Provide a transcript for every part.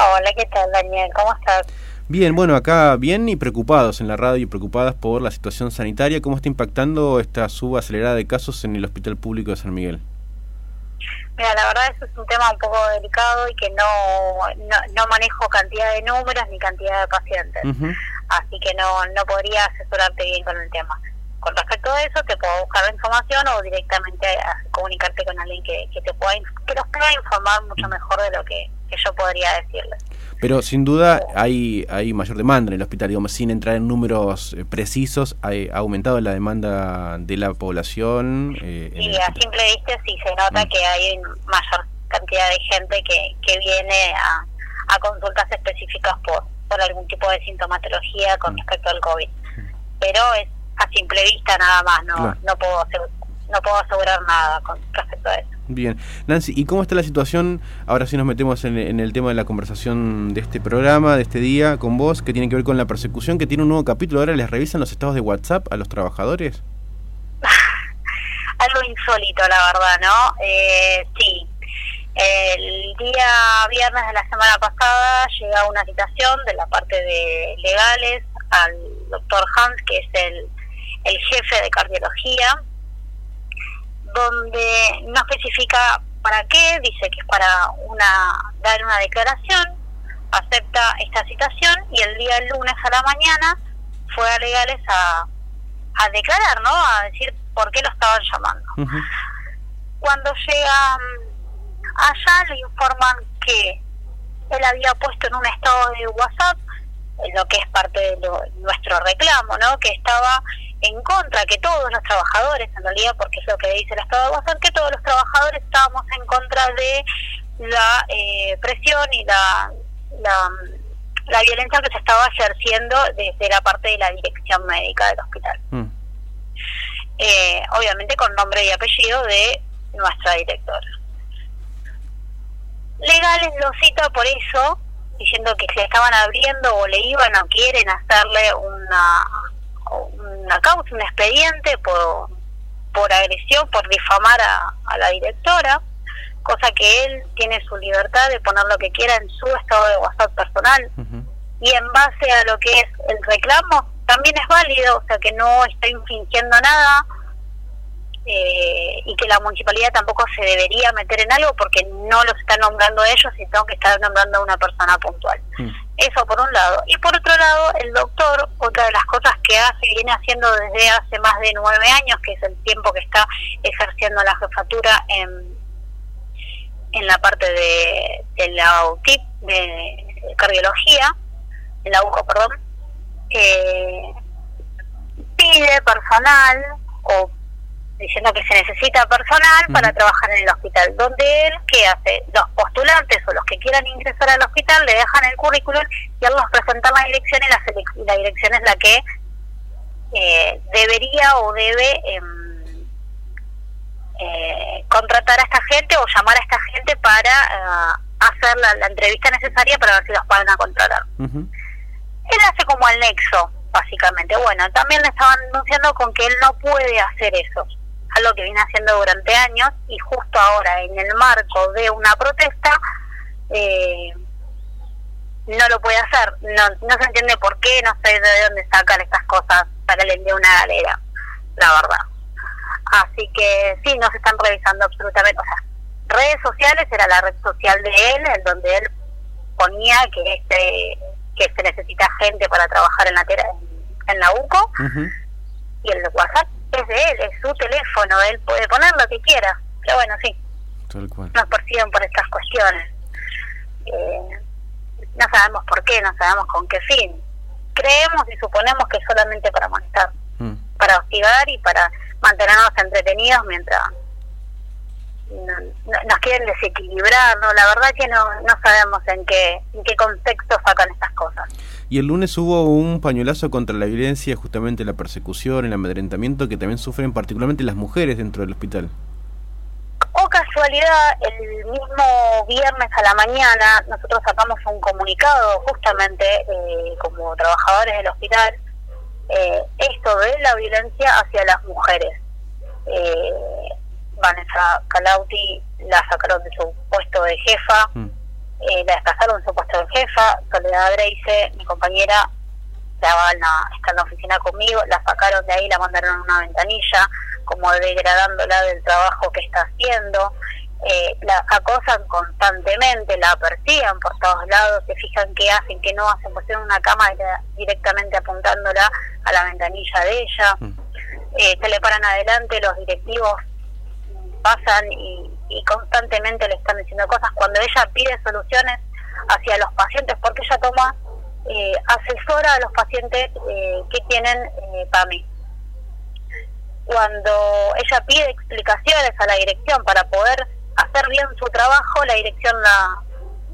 Hola, ¿qué tal, Daniel? ¿Cómo estás? Bien, bueno, acá bien y preocupados en la radio y preocupadas por la situación sanitaria. ¿Cómo está impactando esta suba acelerada de casos en el Hospital Público de San Miguel? Mira, la verdad eso es un tema un poco delicado y que no, no, manejo cantidad de números ni cantidad de pacientes. Así que no, no podría asesorarte bien con el tema. Con respecto a eso, te puedo buscar la información o directamente comunicarte con alguien que, que te pueda que los pueda informar mucho mejor de lo que, yo podría decirles. Pero sin duda hay hay mayor demanda en el hospital, digamos, sin entrar en números eh, precisos, ha, aumentado la demanda de la población. Eh, sí, a simple vista sí se nota mm. que hay mayor cantidad de gente que, que viene a, a consultas específicas por, por algún tipo de sintomatología con mm. respecto al COVID. Pero es a simple vista nada más, no, no, puedo, no puedo asegurar nada con respecto a eso. Bien, Nancy, ¿y cómo está la situación? Ahora sí nos metemos en, el tema de la conversación de este programa, de este día, con vos, que tiene que ver con la persecución, que tiene un nuevo capítulo. Ahora les revisan los estados de WhatsApp a los trabajadores. Algo insólito, la verdad, ¿no? Eh, sí. El día viernes de la semana pasada llega una citación de la parte de legales al doctor Hans, que es el el jefe de cardiología, donde no especifica para qué, dice que es para una dar una declaración, acepta esta citación y el día lunes a la mañana fue a legales a, a declarar, ¿no? A decir por qué lo estaban llamando. Cuando llega allá le informan que él había puesto en un estado de WhatsApp lo que es parte de nuestro reclamo, ¿no? Que estaba en contra, que todos los trabajadores, en realidad, porque es lo que dice el Estado de WhatsApp, que todos los trabajadores estábamos en contra de la eh, presión y la, la, violencia que se estaba ejerciendo desde la parte de la dirección médica del hospital. Mm. Eh, obviamente con nombre y apellido de nuestra directora. Legales lo cita por eso, diciendo que se estaban abriendo o le iban o quieren hacerle una una causa, un expediente por, por agresión, por difamar a, la directora, cosa que él tiene su libertad de poner lo que quiera en su estado de WhatsApp personal. Y en base a lo que es el reclamo, también es válido, o sea que no está infringiendo nada eh, y que la municipalidad tampoco se debería meter en algo porque no los está nombrando ellos, sino que está nombrando a una persona puntual. Mm. Eso por un lado. Y por otro lado, el doctor, otra de las cosas que hace, viene haciendo desde hace más de nueve años, que es el tiempo que está ejerciendo la jefatura en, en la parte de, la UTIP, de, cardiología, en la UCO, perdón, eh, pide personal diciendo que se necesita personal para trabajar en el hospital, donde él, ¿qué hace? Los postulantes o los que quieran ingresar al hospital le dejan el currículum y él nos presenta la dirección y la, dirección es la que eh, debería o debe em, eh, contratar a esta gente o llamar a esta gente para eh, hacer la, entrevista necesaria para ver si los pueden a contratar. Él hace como el nexo, básicamente. Bueno, también le estaban anunciando con que él no puede hacer eso algo que viene haciendo durante años y justo ahora en el marco de una protesta eh, no lo puede hacer. No, no se entiende por qué, no sé de dónde sacan estas cosas para el envío una galera, la verdad. Así que sí, no se están revisando absolutamente. O sea, redes sociales era la red social de él, en donde él ponía que este que se necesita gente para trabajar en la en, la UCO y el WhatsApp de él, es su teléfono, él puede poner lo que quiera. Pero bueno, sí. Nos persiguen por estas cuestiones. Eh, no sabemos por qué, no sabemos con qué fin. Creemos y suponemos que solamente para molestar, mm. para hostigar y para mantenernos entretenidos mientras nos quieren desequilibrar, ¿no? La verdad que no, no sabemos en qué, en qué contexto sacan estas cosas. Y el lunes hubo un pañuelazo contra la violencia, justamente la persecución, el amedrentamiento que también sufren particularmente las mujeres dentro del hospital. O casualidad, el mismo viernes a la mañana nosotros sacamos un comunicado justamente eh, como trabajadores del hospital, eh, esto de la violencia hacia las mujeres. Eh, Vanessa Calauti la sacaron de su puesto de jefa. Mm. Eh, la desplazaron su puesto de jefa, Soledad Dreise, mi compañera, estaba en la, está en la oficina conmigo, la sacaron de ahí, la mandaron a una ventanilla, como degradándola del trabajo que está haciendo. Eh, la acosan constantemente, la persigan por todos lados, se fijan qué hacen, qué no hacen, pusieron una cámara directamente apuntándola a la ventanilla de ella. Mm. Eh, se le paran adelante, los directivos pasan y, constantemente le están diciendo cosas cuando ella pide soluciones hacia los pacientes, porque ella toma, eh, asesora a los pacientes eh, que tienen eh, PAMI. Cuando ella pide explicaciones a la dirección para poder hacer bien su trabajo, la dirección la,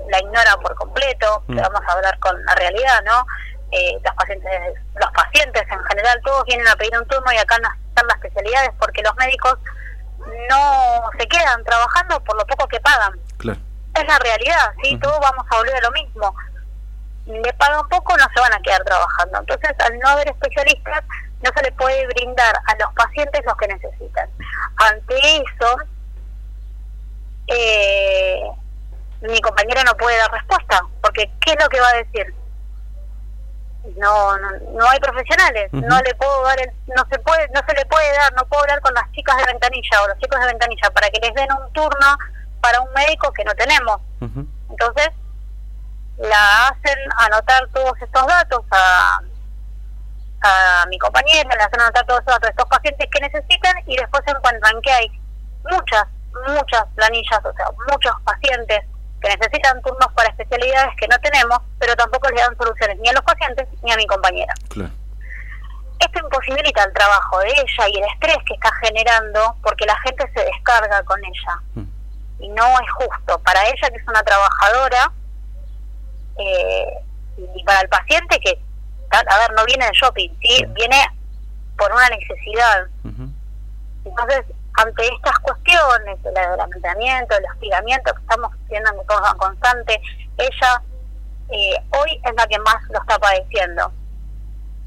la ignora por completo, mm. vamos a hablar con la realidad, ¿no? Eh, los pacientes los pacientes en general todos vienen a pedir un turno y acá no están las especialidades porque los médicos no se quedan trabajando por lo poco que pagan. Es la realidad, ¿sí? Todos vamos a volver a lo mismo. Le pagan poco, no se van a quedar trabajando. Entonces, al no haber especialistas, no se le puede brindar a los pacientes los que necesitan. Ante eso, eh, mi compañera no puede dar respuesta, porque ¿qué es lo que va a decir? No, no, hay profesionales, no le puedo dar, no se puede, no se le puede dar, no puedo hablar con las chicas de ventanilla o los chicos de ventanilla para que les den un turno para un médico que no tenemos. Entonces, la hacen anotar todos estos datos a, a mi compañera, le hacen anotar todos estos datos de estos pacientes que necesitan y después se encuentran que hay muchas, muchas planillas, o sea, muchos pacientes que necesitan turnos para especialidades que no tenemos, pero tampoco le dan soluciones ni a los pacientes ni a mi compañera. Esto imposibilita el trabajo de ella y el estrés que está generando porque la gente se descarga con ella. Mm. Y no es justo para ella, que es una trabajadora, eh, y para el paciente que, a ver, no viene de shopping, ¿sí? viene por una necesidad. Entonces, ante estas cuestiones, el adelantamiento, el hostigamiento que estamos haciendo en forma constante, ella eh, hoy es la que más lo está padeciendo,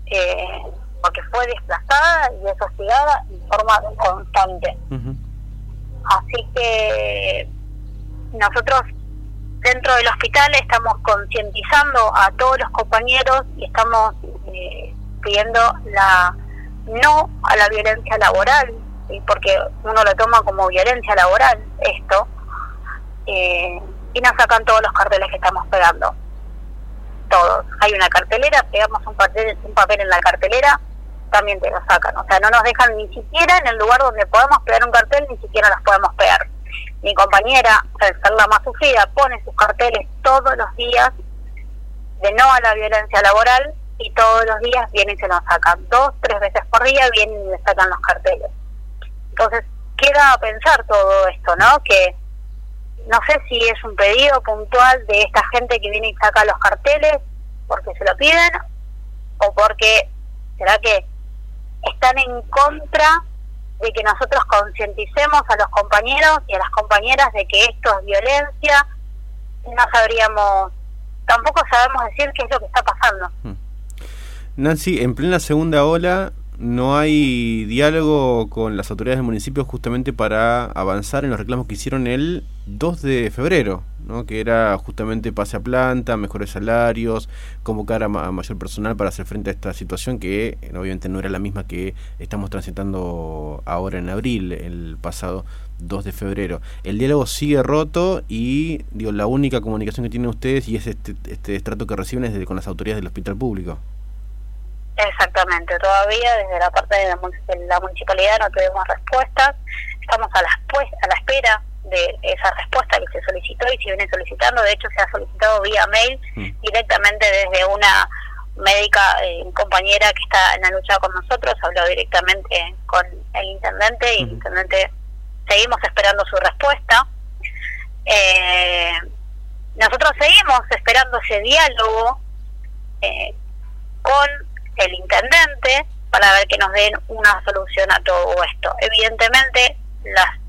eh, porque fue desplazada y es hostigada en forma constante. Así que nosotros dentro del hospital estamos concientizando a todos los compañeros y estamos eh, pidiendo la no a la violencia laboral, porque uno lo toma como violencia laboral esto, eh, y nos sacan todos los carteles que estamos pegando. Todos. Hay una cartelera, pegamos un papel, en la cartelera, también te lo sacan. O sea, no nos dejan ni siquiera en el lugar donde podemos pegar un cartel, ni siquiera las podemos pegar. Mi compañera, al ser la más sufrida, pone sus carteles todos los días de no a la violencia laboral y todos los días vienen y se nos sacan. Dos, tres veces por día vienen y le sacan los carteles. Entonces, queda a pensar todo esto, ¿no? Que no sé si es un pedido puntual de esta gente que viene y saca los carteles porque se lo piden o porque será que están en contra de que nosotros concienticemos a los compañeros y a las compañeras de que esto es violencia, no sabríamos, tampoco sabemos decir qué es lo que está pasando. Hmm. Nancy, en plena segunda ola, no hay diálogo con las autoridades del municipio justamente para avanzar en los reclamos que hicieron el 2 de febrero, ¿no? que era justamente pase a planta, mejores salarios, convocar a, mayor personal para hacer frente a esta situación que obviamente no era la misma que estamos transitando ahora en abril, el pasado 2 de febrero. El diálogo sigue roto y digo la única comunicación que tienen ustedes y es este, este estrato que reciben es con las autoridades del hospital público. Exactamente, todavía desde la parte de la, municipalidad no tuvimos respuestas, estamos a la, a la espera de esa respuesta que se solicitó y se viene solicitando, de hecho se ha solicitado vía mail mm. directamente desde una médica eh, compañera que está en la lucha con nosotros, habló directamente con el intendente y el intendente seguimos esperando su respuesta. Eh, nosotros seguimos esperando ese diálogo eh, con el intendente para ver que nos den una solución a todo esto. Evidentemente, la,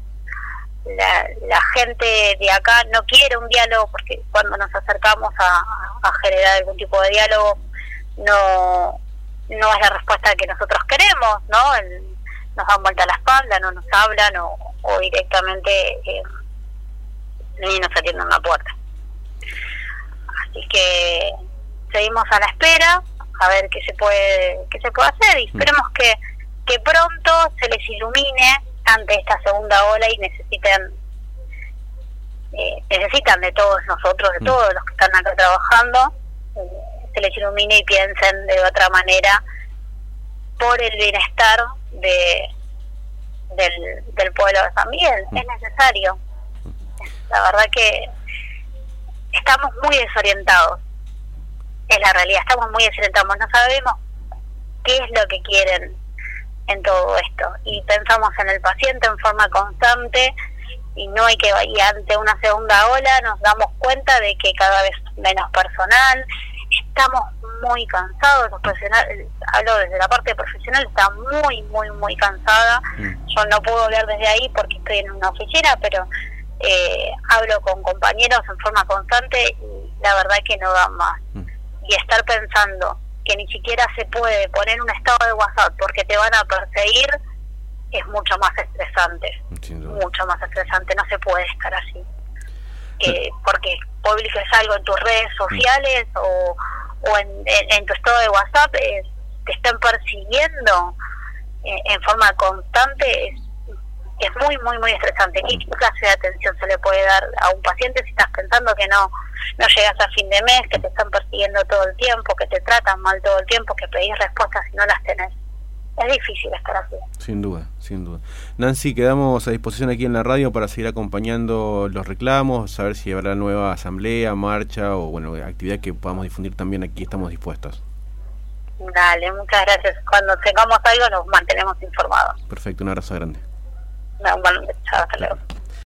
la, gente de acá no quiere un diálogo porque cuando nos acercamos a, generar algún tipo de diálogo no, no es la respuesta que nosotros queremos, ¿no? nos dan vuelta a la espalda, no nos hablan o, directamente eh, ni nos atienden la puerta. Así que seguimos a la espera a ver qué se puede qué se puede hacer y mm. esperemos que, que pronto se les ilumine ante esta segunda ola y necesiten eh, necesitan de todos nosotros, de mm. todos los que están acá trabajando, eh, se les ilumine y piensen de otra manera por el bienestar de del, del pueblo de San Miguel. Mm. Es necesario. La verdad que estamos muy desorientados. Es la realidad, estamos muy desorientados. No sabemos qué es lo que quieren en todo esto. Y pensamos en el paciente en forma constante y no hay que y ante una segunda ola nos damos cuenta de que cada vez menos personal estamos muy cansados los profesionales hablo desde la parte profesional está muy muy muy cansada mm. yo no puedo hablar desde ahí porque estoy en una oficina pero eh, hablo con compañeros en forma constante y la verdad que no da más. Y estar pensando que ni siquiera se puede poner un estado de WhatsApp porque te van a perseguir es mucho más estresante, mucho más estresante, no se puede estar así. Eh, porque publiques algo en tus redes sociales o, o en, en, tu estado de WhatsApp, te están persiguiendo eh, en forma constante, es, es muy, muy, muy estresante. ¿Qué clase de atención se le puede dar a un paciente si estás pensando que no, no llegas a fin de mes, que te están persiguiendo todo el tiempo, que te tratan mal todo el tiempo, que pedís respuestas y no las tenés? es difícil estar así. Sin duda, sin duda. Nancy, quedamos a disposición aquí en la radio para seguir acompañando los reclamos, saber si habrá nueva asamblea, marcha o bueno, actividad que podamos difundir también aquí, estamos dispuestos. Dale, muchas gracias. Cuando tengamos algo nos mantenemos informados. Perfecto, un abrazo grande. No, bueno, chao, hasta luego.